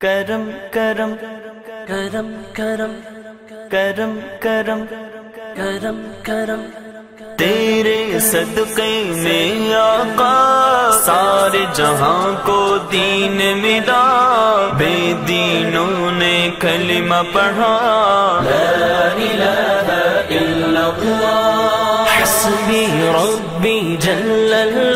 کرم کرم کرم کرم کرم کرم کرم کرم تیرے صدقے میں آقا سارے جہاں کو دین ملا۔ بے دینوں نے کلمہ پڑھا۔ لا الہ الا اللہ۔ حسبی ربی جل اللہ۔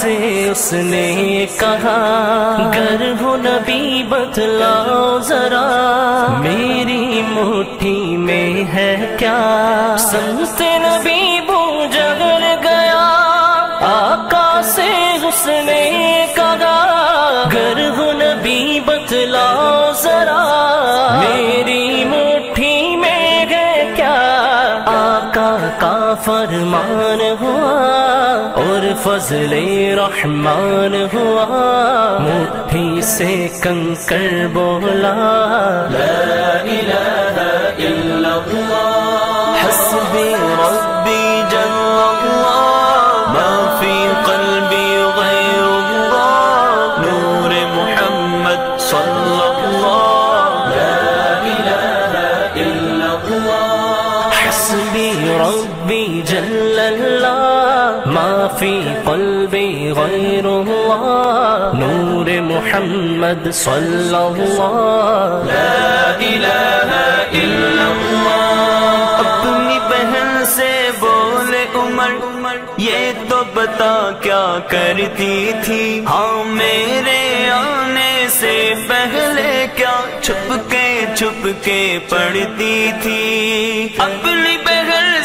سے اس نے کہا، گر ہو نبی، بتلاؤ ذرا۔ میری مٹھی میں ہے کیا؟ سنتے نبی فرمان ہوا اور فضل رحمان ہوا، مٹھی سے کنکر بولا۔ لا الہ الا اللہ حسبی ربی جل اللہ، ما فی قلبی غیر اللہ، نور محمد صلی اللہ لا الہ الا اللہ حسبی ربی جل اللہ ما فی قلبی غیر اللہ، نور محمد صلی اللہ لا الہ الا اللہ اپنی بہن سے بولے عمر، یہ تو بتا کیا کرتی تھی؟ ہاں میرے آنے سے پہلے کیا چھپ کے چھپ کے پڑھتی تھی؟ اپنی بہن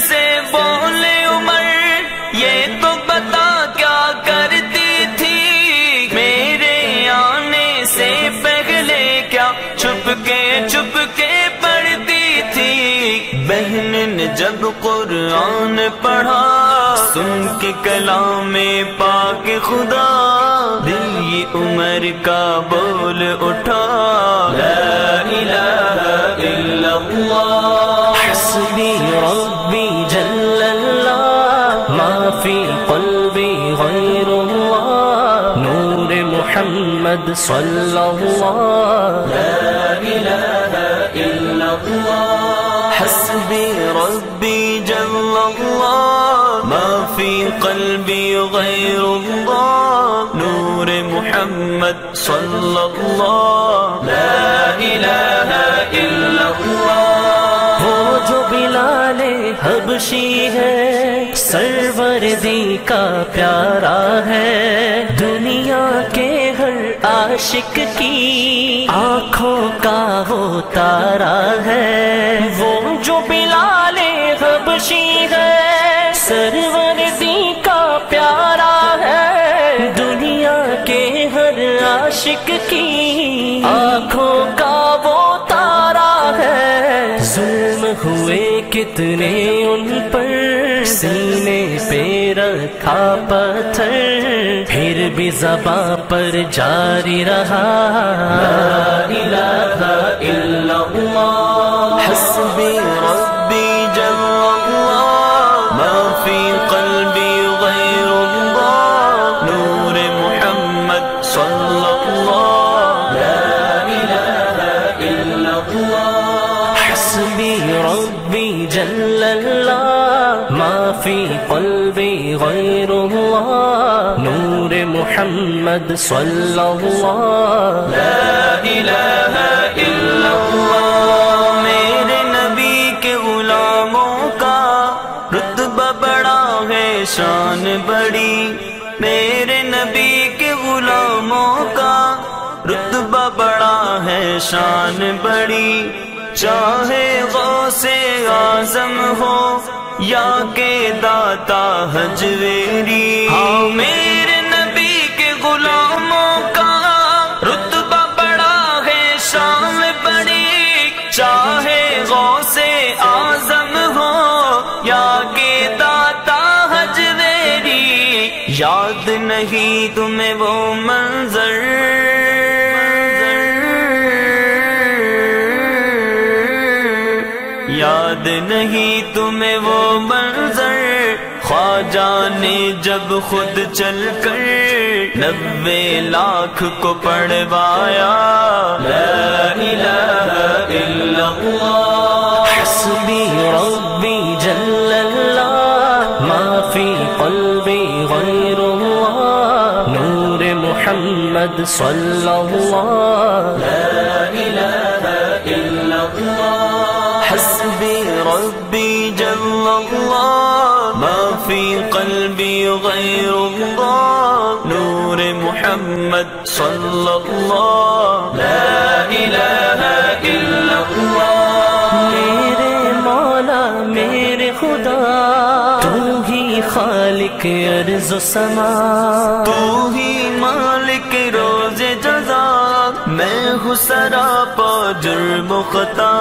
پڑھا۔ سن کے کلام پاک خدا۔ دل یہ عمر کا بول اٹھا۔ لا الہ الا اللہ۔ حسبی ربی جل اللہ۔ ما فی قلبی غیر اللہ۔ نور محمد صلی اللہ۔ لا الہ الا اللہ۔ حسبی اللہ ما فی قلبی غیر اللہ نور محمد صلی اللہ لا الہ الا اللہ وہ جو بلال حبشی ہے سرور دی کا پیارا ہے۔ دنیا کے ہر عاشق کی آنکھوں کا وہ تارا ہے۔ وہ جو بلال حبشی سرور دی کا پیارا ہے۔ دنیا کے ہر عاشق کی آنکھوں کا وہ تارا ہے۔ ظلم ہوئے کتنے ان پر، سینے پہ رکھا پتھر، پھر بھی زباں پر جاری رہا۔ لا الہ الا اللہ، حسبی فی قلبی غیر اللہ نور محمد صلی اللہ لا الہ الا اللہ میرے نبی کے غلاموں کا رتبہ بڑا ہے، شان بڑی. میرے نبی کے غلاموں کا رتبہ بڑا ہے، شان بڑی. چاہے غوث آزم ہو یا کہ داتا حجویری ہاں میرے نبی کے غلاموں کا رتبہ بڑا ہے شام بڑی۔ چاہے غوث آزم ہو یا کہ داتا حجویری، یاد نہیں تمہیں وہ منظر۔ خواجہ نے جب خود چل کر نبے لاکھ کو پڑھوایا۔ لا الہ الا اللہ۔ حسبی ربی جل اللہ۔ ما فی قلبی غیر اللہ۔ نور محمد صلی اللہ لا الہ الا اللہ۔ حسبی ربی جل اللہ۔ ما فی قلبی غیر اللہ. نور محمد صلی اللہ لا الہ الا اللہ. میرے مولا، میرے خدا. تو ہی خالق ارض و سما تو ہی مالک روز جزا. میں ہوں سراپا جرم و خطا.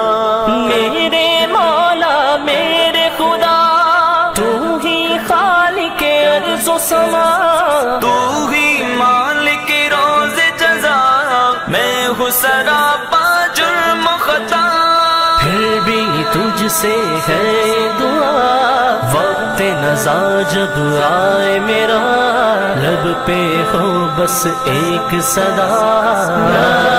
میرے میں سراپا جرم خطا پھر بھی تجھ سے ہے دعا۔ وقت نزا جب آئے میرا۔ لب پہ ہو بس ایک صدا۔